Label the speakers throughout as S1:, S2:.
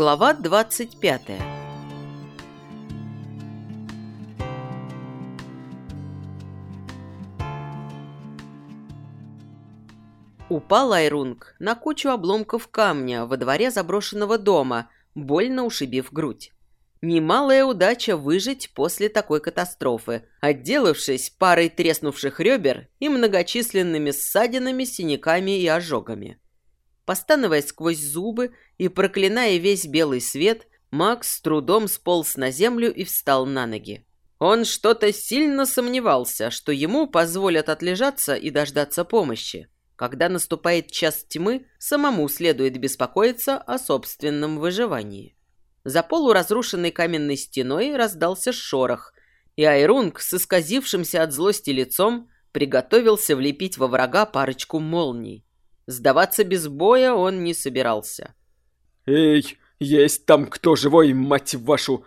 S1: Глава 25 Упал Айрунг на кучу обломков камня во дворе заброшенного дома, больно ушибив грудь. Немалая удача выжить после такой катастрофы, отделавшись парой треснувших ребер и многочисленными ссадинами, синяками и ожогами. Постановая сквозь зубы и проклиная весь белый свет, Макс с трудом сполз на землю и встал на ноги. Он что-то сильно сомневался, что ему позволят отлежаться и дождаться помощи. Когда наступает час тьмы, самому следует беспокоиться о собственном выживании. За полуразрушенной каменной стеной раздался шорох, и Айрунг с исказившимся от злости лицом приготовился влепить во врага парочку молний. Сдаваться без боя он не собирался.
S2: «Эй, есть там кто живой, мать вашу!»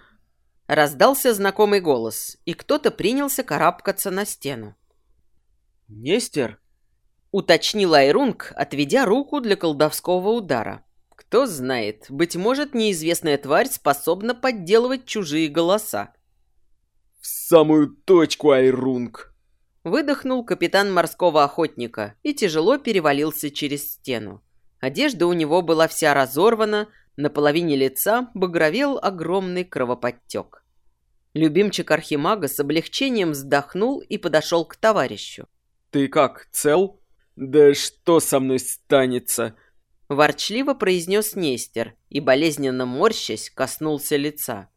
S1: Раздался знакомый голос, и кто-то принялся карабкаться на стену.
S2: «Нестер?»
S1: уточнил Айрунг, отведя руку для колдовского удара. Кто знает, быть может, неизвестная тварь способна подделывать чужие голоса.
S2: «В самую точку, Айрунг!»
S1: Выдохнул капитан морского охотника и тяжело перевалился через стену. Одежда у него была вся разорвана, на половине лица багровел огромный кровоподтек. Любимчик Архимага с облегчением вздохнул и подошел к товарищу.
S2: «Ты как, цел?» «Да что со мной станется?»
S1: Ворчливо произнес Нестер и, болезненно морщась, коснулся лица.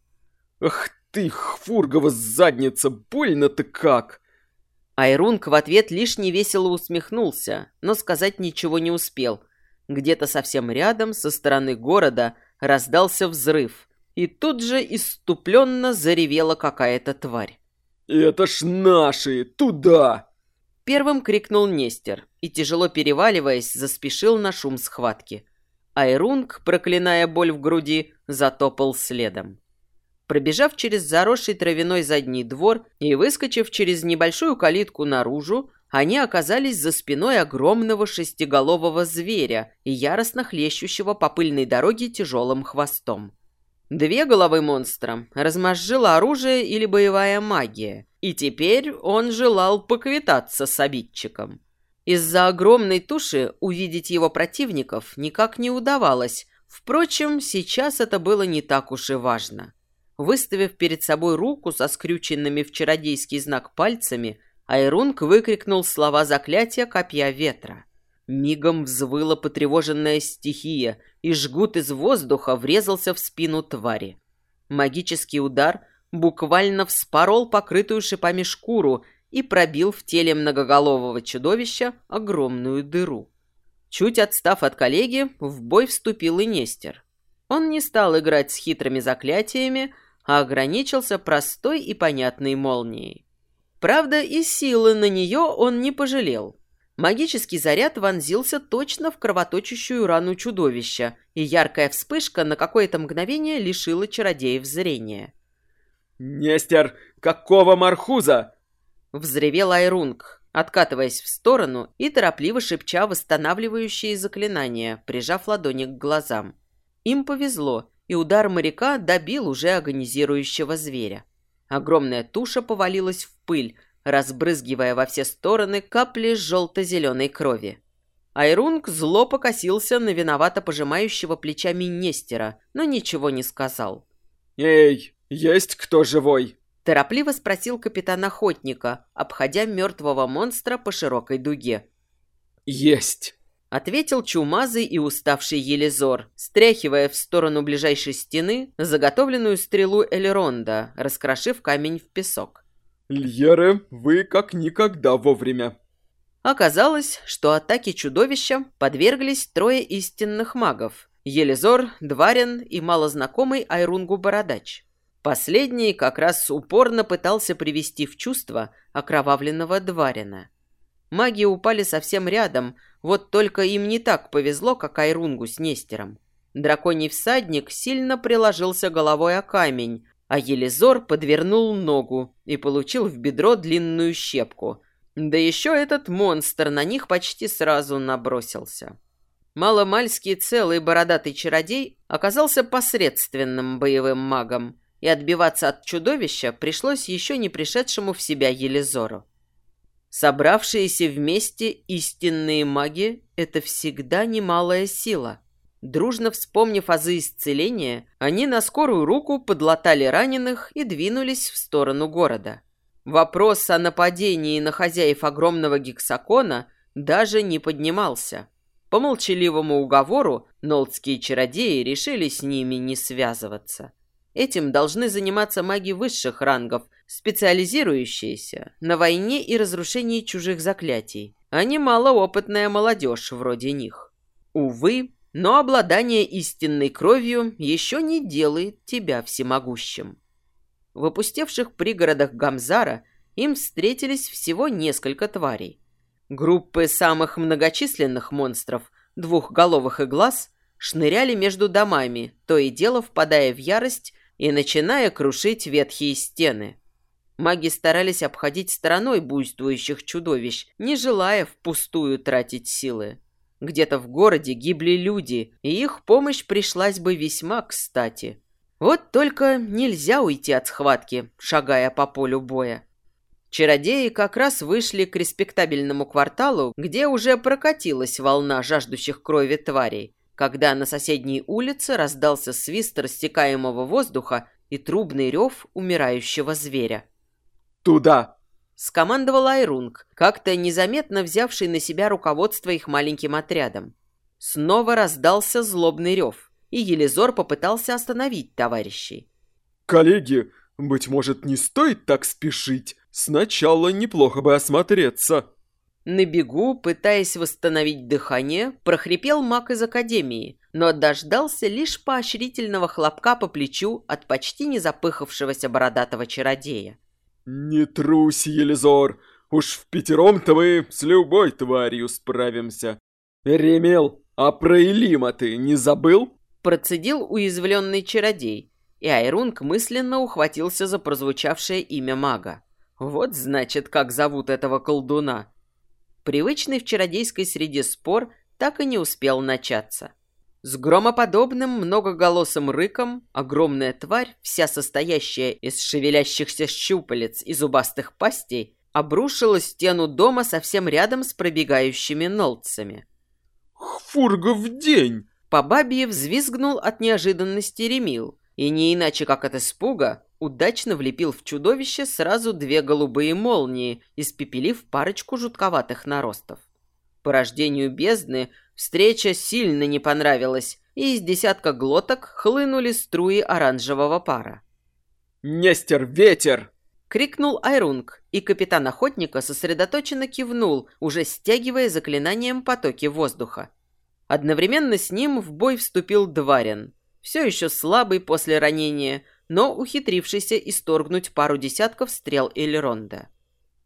S2: «Ах ты, хфургова задница, больно-то как!»
S1: Айрунг в ответ лишь невесело усмехнулся, но сказать ничего не успел. Где-то совсем рядом, со стороны города, раздался взрыв, и тут же иступленно заревела какая-то тварь.
S2: «Это ж наши! Туда!»
S1: Первым крикнул Нестер и, тяжело переваливаясь, заспешил на шум схватки. Айрунг, проклиная боль в груди, затопал следом. Пробежав через заросший травяной задний двор и выскочив через небольшую калитку наружу, они оказались за спиной огромного шестиголового зверя и яростно хлещущего по пыльной дороге тяжелым хвостом. Две головы монстра размозжило оружие или боевая магия, и теперь он желал поквитаться с обидчиком. Из-за огромной туши увидеть его противников никак не удавалось, впрочем, сейчас это было не так уж и важно. Выставив перед собой руку со скрюченными в чародейский знак пальцами, Айрунг выкрикнул слова заклятия копья ветра. Мигом взвыла потревоженная стихия, и жгут из воздуха врезался в спину твари. Магический удар буквально вспорол покрытую шипами шкуру и пробил в теле многоголового чудовища огромную дыру. Чуть отстав от коллеги, в бой вступил и Нестер. Он не стал играть с хитрыми заклятиями, а ограничился простой и понятной молнией. Правда, и силы на нее он не пожалел. Магический заряд вонзился точно в кровоточащую рану чудовища, и яркая вспышка на какое-то мгновение лишила чародеев зрения.
S2: «Нестер, какого мархуза?»
S1: Взревел Айрунг, откатываясь в сторону и торопливо шепча восстанавливающие заклинания, прижав ладони к глазам. Им повезло, и удар моряка добил уже агонизирующего зверя. Огромная туша повалилась в пыль, разбрызгивая во все стороны капли желто-зеленой крови. Айрунг зло покосился на виновато пожимающего плечами Нестера, но ничего не сказал.
S2: «Эй, есть кто живой?»
S1: Торопливо спросил капитан охотника, обходя мертвого монстра по широкой дуге.
S2: «Есть!»
S1: Ответил чумазый и уставший Елизор, стряхивая в сторону ближайшей стены заготовленную стрелу Элеронда, раскрошив камень в песок.
S2: «Льеры, вы как никогда вовремя».
S1: Оказалось, что атаке чудовища подверглись трое истинных магов – Елизор, Дварин и малознакомый Айрунгу Бородач. Последний как раз упорно пытался привести в чувство окровавленного Дварина. Маги упали совсем рядом, вот только им не так повезло, как Айрунгу с Нестером. Драконий всадник сильно приложился головой о камень, а Елизор подвернул ногу и получил в бедро длинную щепку. Да еще этот монстр на них почти сразу набросился. Маломальский целый бородатый чародей оказался посредственным боевым магом, и отбиваться от чудовища пришлось еще не пришедшему в себя Елизору. Собравшиеся вместе истинные маги – это всегда немалая сила. Дружно вспомнив азы исцеления, они на скорую руку подлатали раненых и двинулись в сторону города. Вопрос о нападении на хозяев огромного гексакона даже не поднимался. По молчаливому уговору нолдские чародеи решили с ними не связываться. Этим должны заниматься маги высших рангов, специализирующиеся на войне и разрушении чужих заклятий, а не малоопытная молодежь вроде них. Увы, но обладание истинной кровью еще не делает тебя всемогущим. В опустевших пригородах Гамзара им встретились всего несколько тварей. Группы самых многочисленных монстров, двухголовых и глаз, шныряли между домами, то и дело впадая в ярость и начиная крушить ветхие стены. Маги старались обходить стороной буйствующих чудовищ, не желая впустую тратить силы. Где-то в городе гибли люди, и их помощь пришлась бы весьма кстати. Вот только нельзя уйти от схватки, шагая по полю боя. Чародеи как раз вышли к респектабельному кварталу, где уже прокатилась волна жаждущих крови тварей, когда на соседней улице раздался свист растекаемого воздуха и трубный рев умирающего зверя.
S2: «Туда!»
S1: — скомандовал Айрунг, как-то незаметно взявший на себя руководство их маленьким отрядом. Снова раздался злобный рев, и Елизор попытался остановить товарищей.
S2: «Коллеги, быть может, не стоит так спешить? Сначала неплохо бы осмотреться».
S1: На бегу, пытаясь восстановить дыхание, прохрипел маг из Академии, но дождался лишь поощрительного хлопка по плечу от почти не запыхавшегося бородатого чародея.
S2: «Не трусь, Елизор, уж в пятером-то мы с любой тварью справимся. Ремел, а про Элима ты не забыл?»
S1: Процедил уязвленный чародей, и Айрунг мысленно ухватился за прозвучавшее имя мага. Вот значит, как зовут этого колдуна. Привычный в чародейской среде спор так и не успел начаться. С громоподобным многоголосым рыком огромная тварь, вся состоящая из шевелящихся щупалец и зубастых пастей, обрушила стену дома совсем рядом с пробегающими нолцами.
S2: «Фурга в день!»
S1: По бабье взвизгнул от неожиданности Ремил, и не иначе как от испуга удачно влепил в чудовище сразу две голубые молнии, испепелив парочку жутковатых наростов. По рождению бездны встреча сильно не понравилась, и из десятка глоток хлынули струи оранжевого пара.
S2: «Нестер, ветер!»
S1: — крикнул Айрунг, и капитан охотника сосредоточенно кивнул, уже стягивая заклинанием потоки воздуха. Одновременно с ним в бой вступил Дварин, все еще слабый после ранения — но ухитрившийся исторгнуть пару десятков стрел Эльронда.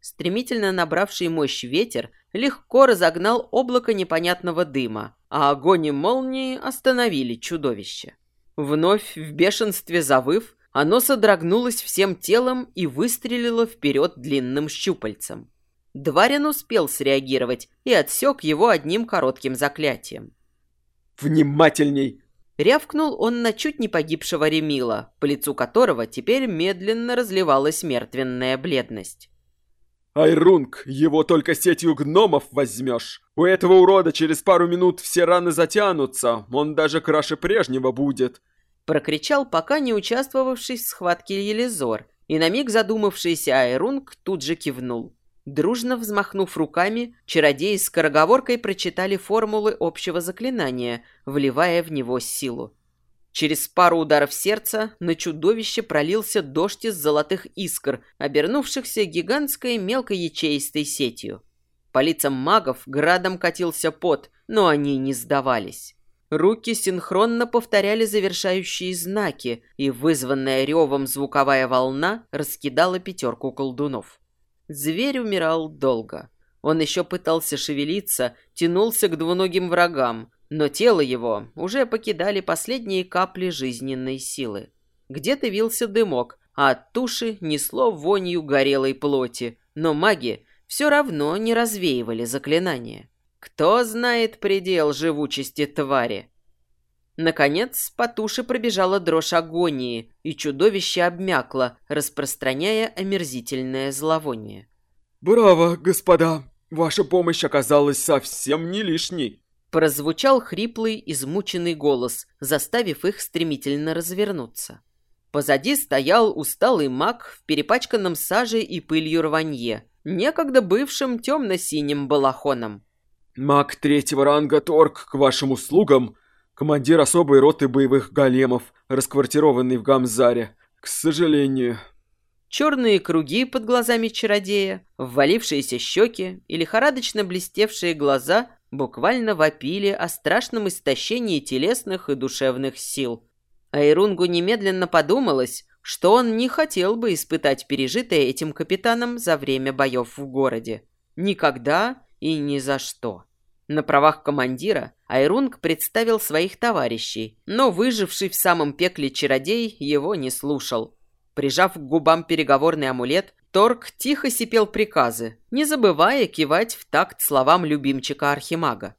S1: Стремительно набравший мощь ветер легко разогнал облако непонятного дыма, а огонь и молнии остановили чудовище. Вновь в бешенстве завыв, оно содрогнулось всем телом и выстрелило вперед длинным щупальцем. Дварин успел среагировать и отсек его одним коротким заклятием.
S2: «Внимательней!»
S1: Рявкнул он на чуть не погибшего Ремила, по лицу которого теперь медленно разливалась мертвенная бледность.
S2: «Айрунг, его только сетью гномов возьмешь. У этого урода через пару минут все раны затянутся, он даже краше прежнего будет».
S1: Прокричал пока не участвовавший в схватке Елизор, и на миг задумавшийся Айрунг тут же кивнул. Дружно взмахнув руками, чародеи с скороговоркой прочитали формулы общего заклинания, вливая в него силу. Через пару ударов сердца на чудовище пролился дождь из золотых искр, обернувшихся гигантской мелкоячеистой сетью. По лицам магов градом катился пот, но они не сдавались. Руки синхронно повторяли завершающие знаки, и вызванная ревом звуковая волна раскидала пятерку колдунов. Зверь умирал долго. Он еще пытался шевелиться, тянулся к двуногим врагам, но тело его уже покидали последние капли жизненной силы. Где-то вился дымок, а от туши несло вонью горелой плоти, но маги все равно не развеивали заклинания. Кто знает предел живучести твари? Наконец, по туше пробежала дрожь агонии, и чудовище обмякло, распространяя омерзительное зловоние.
S2: «Браво, господа! Ваша помощь оказалась совсем не лишней!»
S1: Прозвучал хриплый, измученный голос, заставив их стремительно развернуться. Позади стоял усталый маг в перепачканном саже и пылью рванье, некогда бывшим темно-синим балахоном.
S2: «Маг третьего ранга Торг к вашим услугам командир особой роты боевых големов, расквартированный в Гамзаре. К сожалению...»
S1: Черные круги под глазами чародея, ввалившиеся щеки и лихорадочно блестевшие глаза буквально вопили о страшном истощении телесных и душевных сил. Айрунгу немедленно подумалось, что он не хотел бы испытать пережитое этим капитаном за время боев в городе. Никогда и ни за что. На правах командира Айрунг представил своих товарищей, но выживший в самом пекле чародей его не слушал. Прижав к губам переговорный амулет, Торг тихо сипел приказы, не забывая кивать в такт словам любимчика Архимага.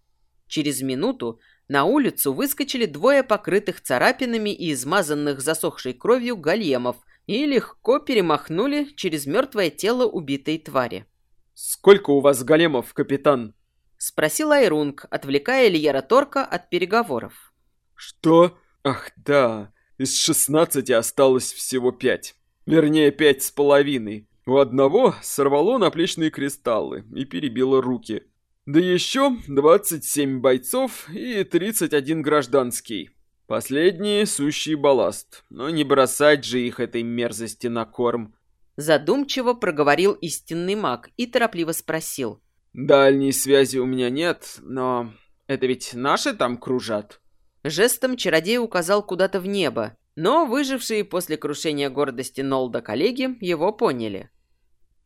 S1: Через минуту на улицу выскочили двое покрытых царапинами и измазанных засохшей кровью големов и легко перемахнули через мертвое тело убитой твари.
S2: «Сколько у вас големов, капитан?»
S1: — спросил Айрунг, отвлекая Льера Торка от переговоров.
S2: «Что? Ах, да. Из шестнадцати осталось всего пять. Вернее, пять с половиной. У одного сорвало наплечные кристаллы и перебило руки. Да еще двадцать семь бойцов и тридцать один гражданский. Последний — сущий балласт, но не бросать же их этой мерзости на корм».
S1: Задумчиво проговорил истинный маг и торопливо спросил.
S2: Дальней связи у меня нет, но это ведь наши там кружат.
S1: Жестом чародей указал куда-то в небо, но выжившие после крушения гордости Нолда коллеги его поняли.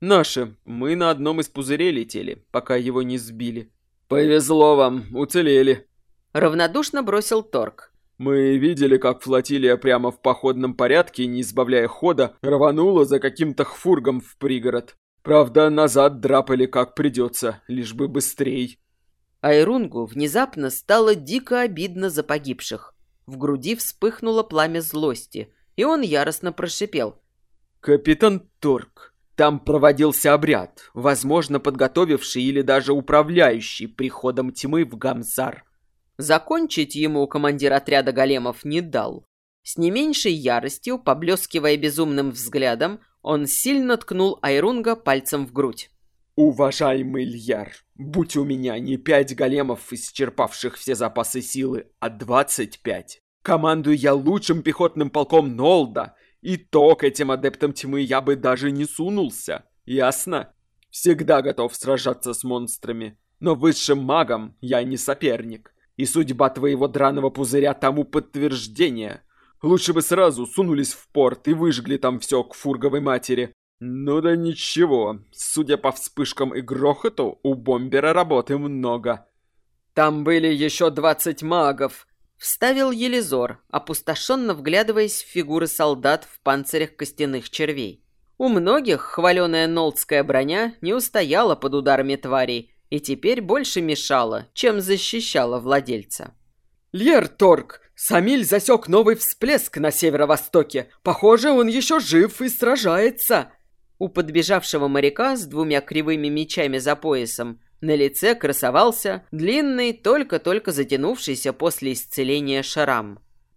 S2: «Наши. Мы на одном из пузырей летели, пока его не сбили. Повезло вам, уцелели».
S1: Равнодушно бросил Торг.
S2: «Мы видели, как флотилия прямо в походном порядке, не избавляя хода, рванула за каким-то хфургом в пригород. Правда, назад драпали как придется, лишь бы быстрей.
S1: Айрунгу внезапно стало дико обидно за погибших. В груди вспыхнуло пламя злости, и он яростно прошипел.
S2: «Капитан Торг, там проводился обряд, возможно, подготовивший или даже управляющий приходом тьмы в Гамзар».
S1: Закончить ему командир отряда големов не дал. С не меньшей яростью, поблескивая безумным взглядом, он сильно ткнул Айрунга пальцем в грудь.
S2: «Уважаемый Льяр, будь у меня не пять големов, исчерпавших все запасы силы, а двадцать пять. Командую я лучшим пехотным полком Нолда, и то к этим адептам тьмы я бы даже не сунулся. Ясно? Всегда готов сражаться с монстрами, но высшим магом я не соперник. И судьба твоего драного пузыря тому подтверждение. Лучше бы сразу сунулись в порт и выжгли там все к фурговой матери. Ну да ничего, судя по вспышкам и грохоту, у бомбера работы много.
S1: Там были еще двадцать магов, вставил Елизор, опустошенно вглядываясь в фигуры солдат в панцирях костяных червей. У многих хваленая нолдская броня не устояла под ударами тварей и теперь больше мешала, чем защищала владельца.
S3: «Льер Торг, Самиль засек новый всплеск на северо-востоке. Похоже, он еще жив и сражается».
S1: У подбежавшего моряка с двумя кривыми мечами за поясом на лице красовался длинный, только-только затянувшийся после исцеления шрам.